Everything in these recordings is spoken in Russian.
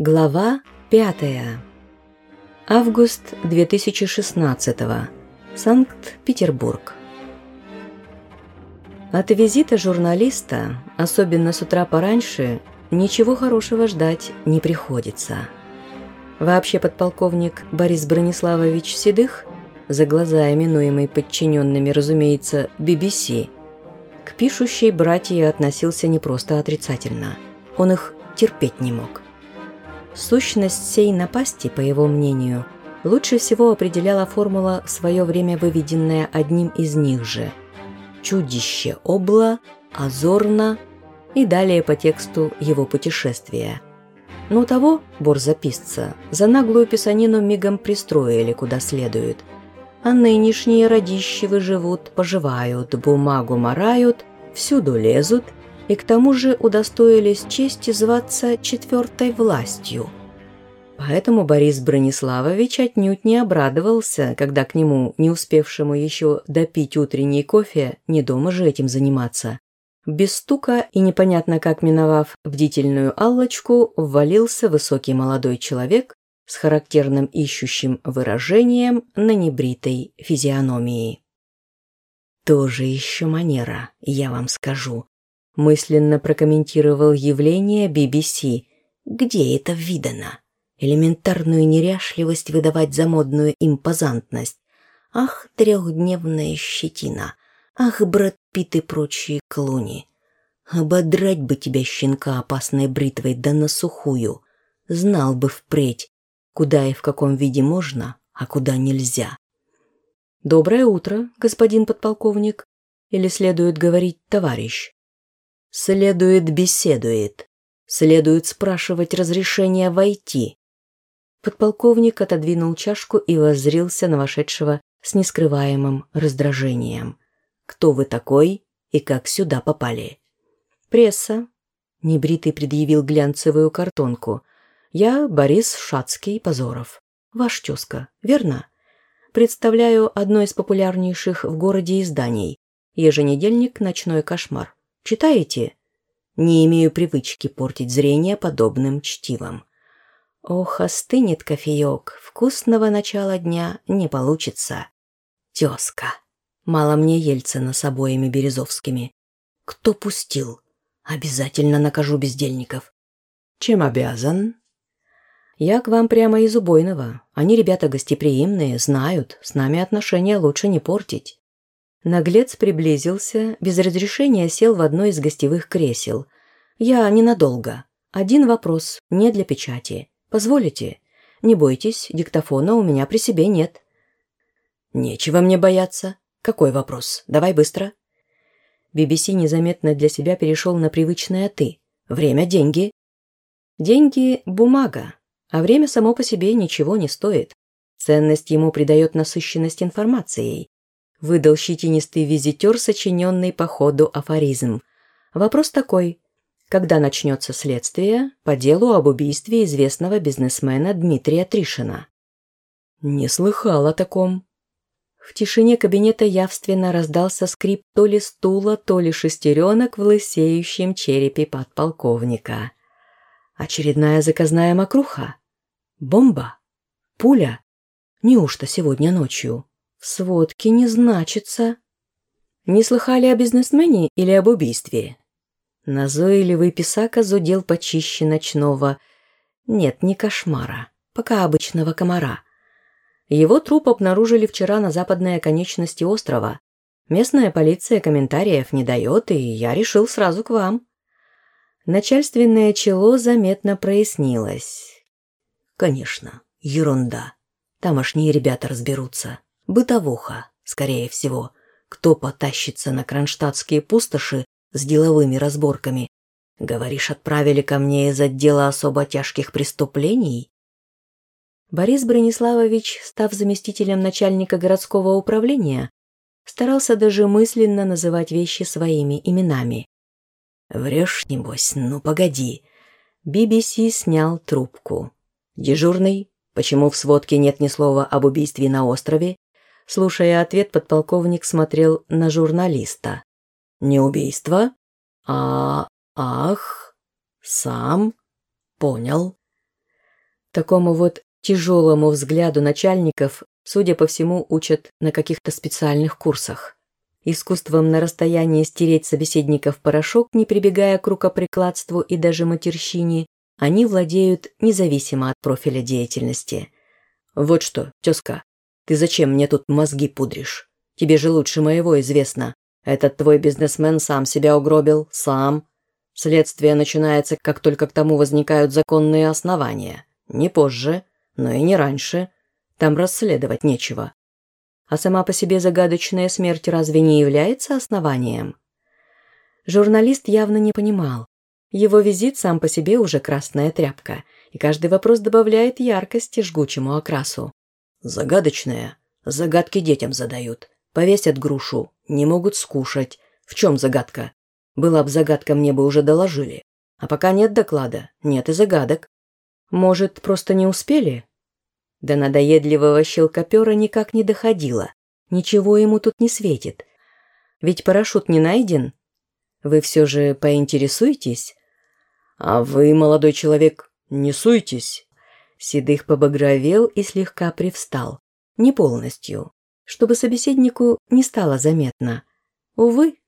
Глава 5. Август 2016. Санкт-Петербург. От визита журналиста, особенно с утра пораньше, ничего хорошего ждать не приходится. Вообще подполковник Борис Брониславович Седых, за глаза именуемый подчиненными, разумеется, BBC, к пишущей братье относился не просто отрицательно. Он их терпеть не мог. Сущность сей напасти, по его мнению, лучше всего определяла формула, в свое время выведенная одним из них же. «Чудище обла», «Азорно» и далее по тексту его путешествия. Но того, борзописца, за наглую писанину мигом пристроили куда следует. А нынешние родищевы живут, поживают, бумагу марают, всюду лезут – и к тому же удостоились чести зваться четвертой властью. Поэтому Борис Брониславович отнюдь не обрадовался, когда к нему, не успевшему еще допить утренний кофе, не дома же этим заниматься, без стука и непонятно как миновав бдительную Аллочку, ввалился высокий молодой человек с характерным ищущим выражением на небритой физиономии. «Тоже еще манера, я вам скажу», мысленно прокомментировал явление BBC. Где это видано? Элементарную неряшливость выдавать за модную импозантность. Ах, трехдневная щетина. Ах, Брэд Питт и прочие клуни. Ободрать бы тебя, щенка, опасной бритвой, да на сухую. Знал бы впредь, куда и в каком виде можно, а куда нельзя. «Доброе утро, господин подполковник», или следует говорить «товарищ». Следует беседует. Следует спрашивать разрешения войти. Подполковник отодвинул чашку и воззрился на вошедшего с нескрываемым раздражением. «Кто вы такой и как сюда попали?» «Пресса». Небритый предъявил глянцевую картонку. «Я Борис Шацкий Позоров. Ваш тезка, верно?» Представляю одно из популярнейших в городе изданий. Еженедельник «Ночной кошмар». Читаете? Не имею привычки портить зрение подобным чтивом. Ох, остынет кофеек, вкусного начала дня не получится. Тезка. Мало мне Ельцина с обоими Березовскими. Кто пустил? Обязательно накажу бездельников. Чем обязан? Я к вам прямо из убойного. Они ребята гостеприимные, знают, с нами отношения лучше не портить. Наглец приблизился, без разрешения сел в одно из гостевых кресел. «Я ненадолго. Один вопрос, не для печати. Позволите? Не бойтесь, диктофона у меня при себе нет». «Нечего мне бояться. Какой вопрос? Давай быстро». BBC незаметно для себя перешел на привычное «ты». Время – деньги. Деньги – бумага, а время само по себе ничего не стоит. Ценность ему придает насыщенность информацией. Выдал щетинистый визитер, сочиненный по ходу афоризм. Вопрос такой. Когда начнется следствие по делу об убийстве известного бизнесмена Дмитрия Тришина? Не слыхал о таком. В тишине кабинета явственно раздался скрип то ли стула, то ли шестеренок в лысеющем черепе подполковника. Очередная заказная мокруха? Бомба? Пуля? Неужто сегодня ночью? В сводке не значится. Не слыхали о бизнесмене или об убийстве? Назойливый писака зудел почище ночного. Нет, не кошмара, пока обычного комара. Его труп обнаружили вчера на западной оконечности острова. Местная полиция комментариев не дает, и я решил сразу к вам. Начальственное чело заметно прояснилось. Конечно, ерунда. Тамошние ребята разберутся бытовуха, скорее всего. Кто потащится на кронштадтские пустоши с деловыми разборками? Говоришь, отправили ко мне из отдела особо тяжких преступлений? Борис Брониславович, став заместителем начальника городского управления, старался даже мысленно называть вещи своими именами. «Врешь, небось? Ну, погоди». BBC снял трубку. «Дежурный? Почему в сводке нет ни слова об убийстве на острове Слушая ответ, подполковник смотрел на журналиста. «Не убийство? А... ах... сам? Понял». Такому вот тяжелому взгляду начальников, судя по всему, учат на каких-то специальных курсах. Искусством на расстоянии стереть собеседника в порошок, не прибегая к рукоприкладству и даже матерщине, они владеют независимо от профиля деятельности. «Вот что, тезка, ты зачем мне тут мозги пудришь? Тебе же лучше моего известно. Этот твой бизнесмен сам себя угробил, сам. Следствие начинается, как только к тому возникают законные основания. Не позже, но и не раньше. Там расследовать нечего. А сама по себе загадочная смерть разве не является основанием? Журналист явно не понимал. Его визит сам по себе уже красная тряпка, и каждый вопрос добавляет яркости жгучему окрасу. Загадочная. Загадки детям задают. Повесят грушу. Не могут скушать. В чем загадка? Была бы загадка, мне бы уже доложили. А пока нет доклада, нет и загадок. Может, просто не успели? До надоедливого щелкопера никак не доходило. Ничего ему тут не светит. Ведь парашют не найден. Вы все же поинтересуетесь? А вы, молодой человек, не суйтесь. Седых побагровел и слегка привстал. Не полностью, чтобы собеседнику не стало заметно. Увы,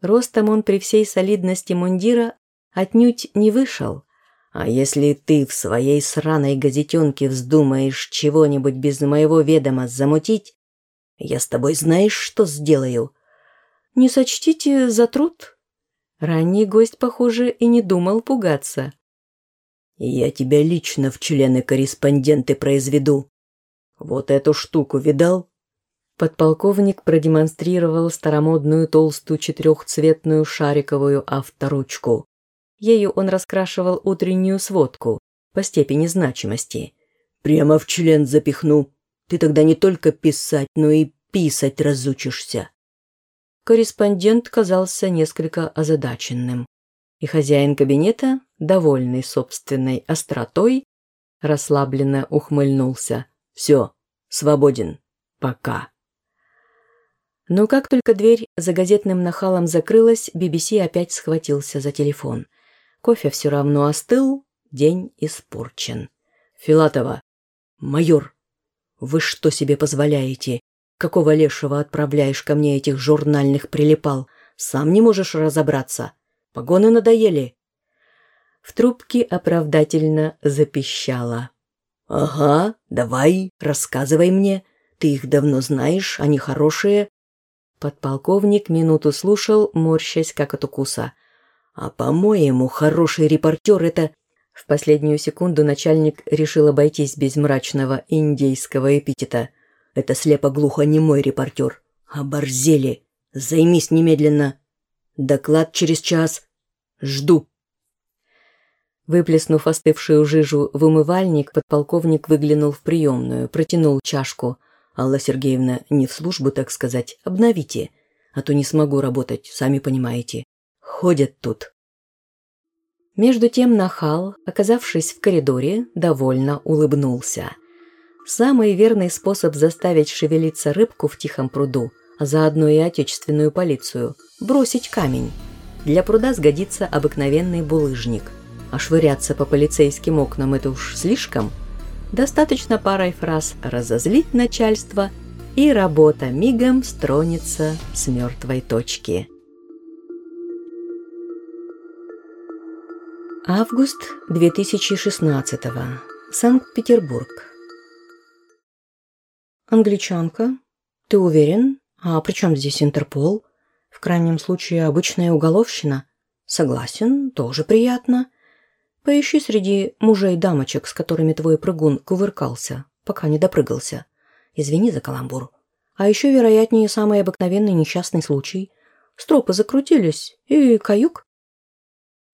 ростом он при всей солидности мундира отнюдь не вышел. А если ты в своей сраной газетенке вздумаешь чего-нибудь без моего ведома замутить, я с тобой знаешь, что сделаю? Не сочтите за труд. Ранний гость, похоже, и не думал пугаться. Я тебя лично в члены-корреспонденты произведу. Вот эту штуку видал? Подполковник продемонстрировал старомодную толстую четырехцветную шариковую авторучку. Ею он раскрашивал утреннюю сводку по степени значимости. «Прямо в член запихну. Ты тогда не только писать, но и писать разучишься». Корреспондент казался несколько озадаченным, и хозяин кабинета, довольный собственной остротой, расслабленно ухмыльнулся. «Все, свободен. Пока». Но как только дверь за газетным нахалом закрылась, BBC опять схватился за телефон – Кофе все равно остыл, день испорчен. Филатова. Майор, вы что себе позволяете? Какого лешего отправляешь ко мне этих журнальных прилипал? Сам не можешь разобраться. Погоны надоели. В трубке оправдательно запищала. «Ага, давай, рассказывай мне. Ты их давно знаешь, они хорошие». Подполковник минуту слушал, морщась как от укуса. А по-моему, хороший репортер – это... В последнюю секунду начальник решил обойтись без мрачного индейского эпитета. Это слепо-глухо не мой репортер. Оборзели. Займись немедленно. Доклад через час. Жду. Выплеснув остывшую жижу в умывальник, подполковник выглянул в приемную, протянул чашку. «Алла Сергеевна, не в службу, так сказать, обновите, а то не смогу работать, сами понимаете ходят тут. Между тем нахал, оказавшись в коридоре, довольно улыбнулся. Самый верный способ заставить шевелиться рыбку в тихом пруду, а заодно и отечественную полицию – бросить камень. Для пруда сгодится обыкновенный булыжник. А швыряться по полицейским окнам – это уж слишком. Достаточно парой фраз разозлить начальство, и работа мигом стронется с мертвой точки. Август 2016. Санкт-Петербург. Англичанка? Ты уверен? А при чем здесь Интерпол? В крайнем случае обычная уголовщина. Согласен, тоже приятно. Поищи среди мужей-дамочек, с которыми твой прыгун кувыркался, пока не допрыгался. Извини за каламбур. А еще, вероятнее, самый обыкновенный несчастный случай. Стропы закрутились, и каюк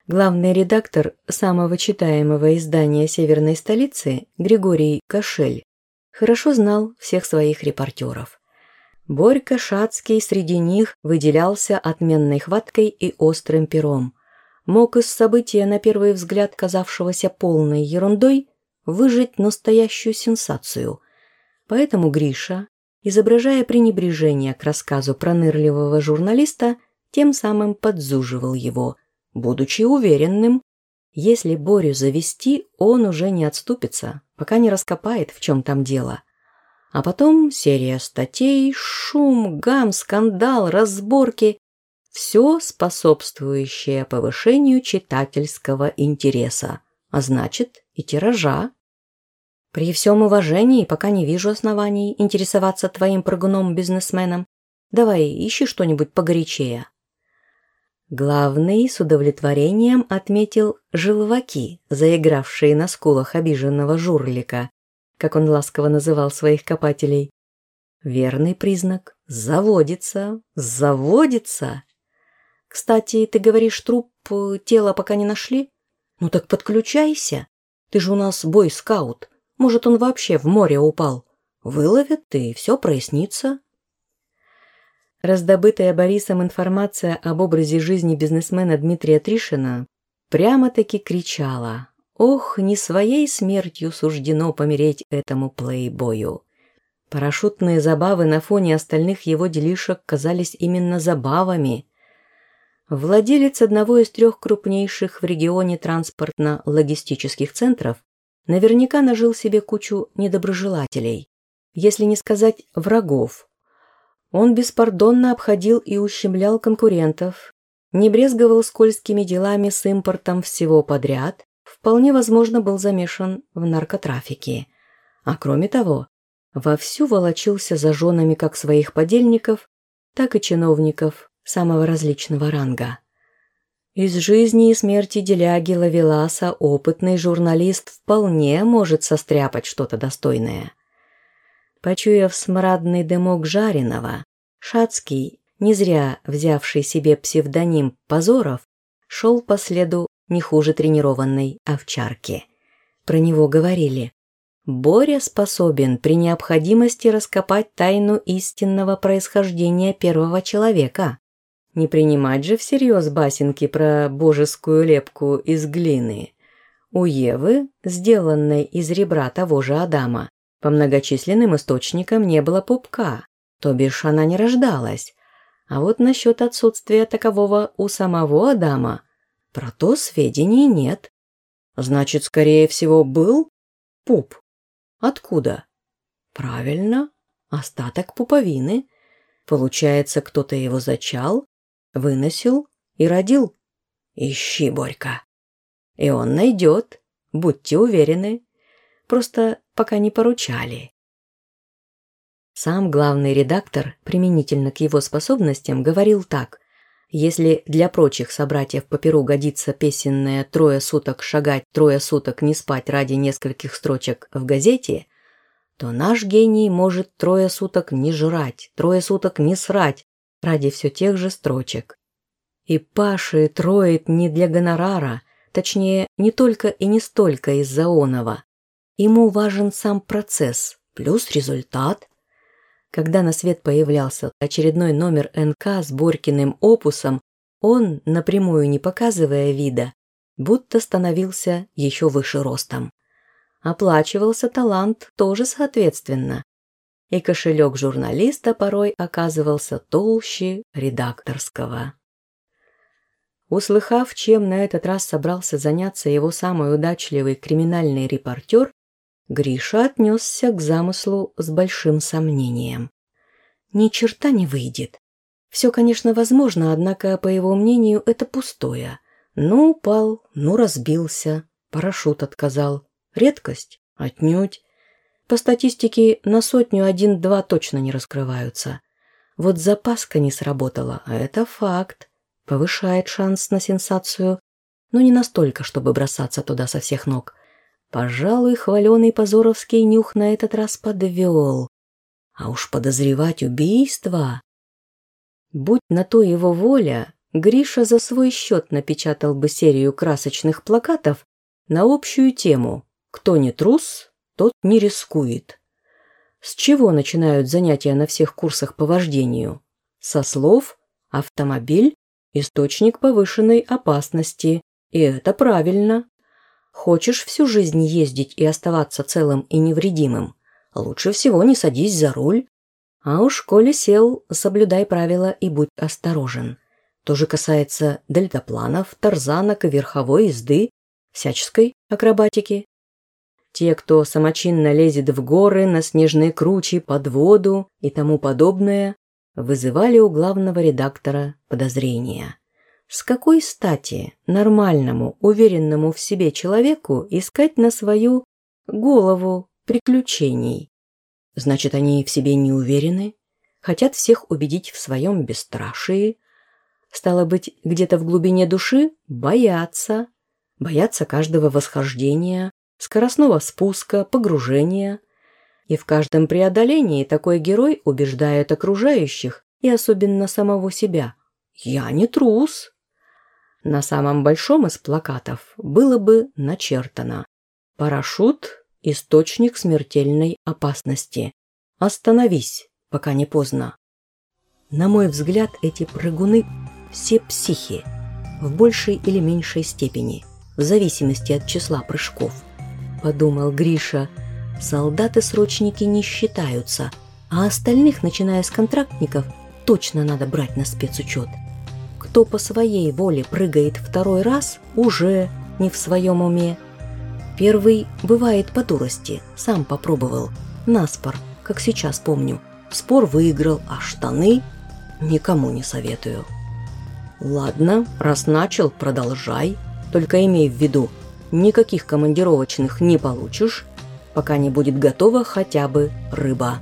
Главный редактор самого читаемого издания северной столицы Григорий Кошель хорошо знал всех своих репортеров. Борька Шацкий среди них выделялся отменной хваткой и острым пером. Мог из события, на первый взгляд казавшегося полной ерундой, выжить настоящую сенсацию. Поэтому Гриша, изображая пренебрежение к рассказу пронырливого журналиста, тем самым подзуживал его – будучи уверенным, если Борю завести, он уже не отступится, пока не раскопает, в чем там дело. А потом серия статей, шум, гам, скандал, разборки. Все способствующее повышению читательского интереса, а значит и тиража. При всем уважении пока не вижу оснований интересоваться твоим прыгуном-бизнесменом. Давай, ищи что-нибудь погорячее. Главный с удовлетворением отметил желваки, заигравшие на скулах обиженного журлика, как он ласково называл своих копателей. Верный признак. Заводится, заводится. Кстати, ты говоришь, труп э, тела пока не нашли? Ну так подключайся. Ты же у нас бой-скаут. Может, он вообще в море упал. Выловят, и все прояснится. Раздобытая Борисом информация об образе жизни бизнесмена Дмитрия Тришина прямо-таки кричала «Ох, не своей смертью суждено помереть этому плейбою!» Парашютные забавы на фоне остальных его делишек казались именно забавами. Владелец одного из трех крупнейших в регионе транспортно-логистических центров наверняка нажил себе кучу недоброжелателей, если не сказать врагов, он беспардонно обходил и ущемлял конкурентов, не брезговал скользкими делами с импортом всего подряд, вполне возможно был замешан в наркотрафике. А кроме того, вовсю волочился за женами как своих подельников, так и чиновников самого различного ранга. Из жизни и смерти деляги Лавеласа опытный журналист вполне может состряпать что-то достойное. Почуяв смрадный дымок жареного, Шацкий, не зря взявший себе псевдоним Позоров, шел по следу не хуже тренированной овчарки. Про него говорили. Боря способен при необходимости раскопать тайну истинного происхождения первого человека. Не принимать же всерьез басенки про божескую лепку из глины. У Евы, сделанной из ребра того же Адама, по многочисленным источникам не было пупка, то бишь она не рождалась. А вот насчет отсутствия такового у самого Адама, про то сведений нет. Значит, скорее всего, был пуп. Откуда? Правильно, остаток пуповины. Получается, кто-то его зачал, выносил и родил. Ищи, Борька. И он найдет, будьте уверены. Просто пока не поручали. Сам главный редактор, применительно к его способностям, говорил так. Если для прочих собратьев по перу годится песенное «трое суток шагать, трое суток не спать ради нескольких строчек в газете», то наш гений может трое суток не жрать, трое суток не срать ради все тех же строчек. И Паши троит не для гонорара, точнее, не только и не столько из-за оного, Ему важен сам процесс, плюс результат. Когда на свет появлялся очередной номер НК с Борькиным опусом, он, напрямую не показывая вида, будто становился еще выше ростом. Оплачивался талант тоже соответственно. И кошелек журналиста порой оказывался толще редакторского. Услыхав, чем на этот раз собрался заняться его самый удачливый криминальный репортер, Гриша отнесся к замыслу с большим сомнением. Ни черта не выйдет. Все, конечно, возможно, однако, по его мнению, это пустое. Ну, упал, ну, разбился, парашют отказал. Редкость? Отнюдь. По статистике, на сотню один-два точно не раскрываются. Вот запаска не сработала, а это факт. Повышает шанс на сенсацию, но не настолько, чтобы бросаться туда со всех ног. Пожалуй, хваленый Позоровский нюх на этот раз подвел. А уж подозревать убийство... Будь на то его воля, Гриша за свой счет напечатал бы серию красочных плакатов на общую тему «Кто не трус, тот не рискует». С чего начинают занятия на всех курсах по вождению? Со слов «автомобиль – источник повышенной опасности». И это правильно. Хочешь всю жизнь ездить и оставаться целым и невредимым? Лучше всего не садись за руль. А уж коли сел, соблюдай правила и будь осторожен. То же касается дельтапланов, тарзанок верховой езды, всяческой акробатики. те, кто самочинно лезет в горы, на снежные кручи, под воду и тому подобное, вызывали у главного редактора подозрения. С какой стати нормальному, уверенному в себе человеку искать на свою голову приключений? Значит, они в себе не уверены, хотят всех убедить в своем бесстрашии, стало быть, где-то в глубине души боятся, боятся каждого восхождения, скоростного спуска, погружения. И в каждом преодолении такой герой убеждает окружающих и особенно самого себя. «Я не трус!» На самом большом из плакатов было бы начертано «Парашют – источник смертельной опасности. Остановись, пока не поздно». На мой взгляд, эти прыгуны все психи, в большей или меньшей степени, в зависимости от числа прыжков –— подумал Гриша. «Солдаты-срочники не считаются, а остальных, начиная с контрактников, точно надо брать на спецучет. Кто по своей воле прыгает второй раз, уже не в своем уме. Первый бывает по дурости, сам попробовал. Наспор, как сейчас помню. Спор выиграл, а штаны никому не советую. Ладно, раз начал, продолжай. Только имей в виду, никаких командировочных не получишь, пока не будет готова хотя бы рыба.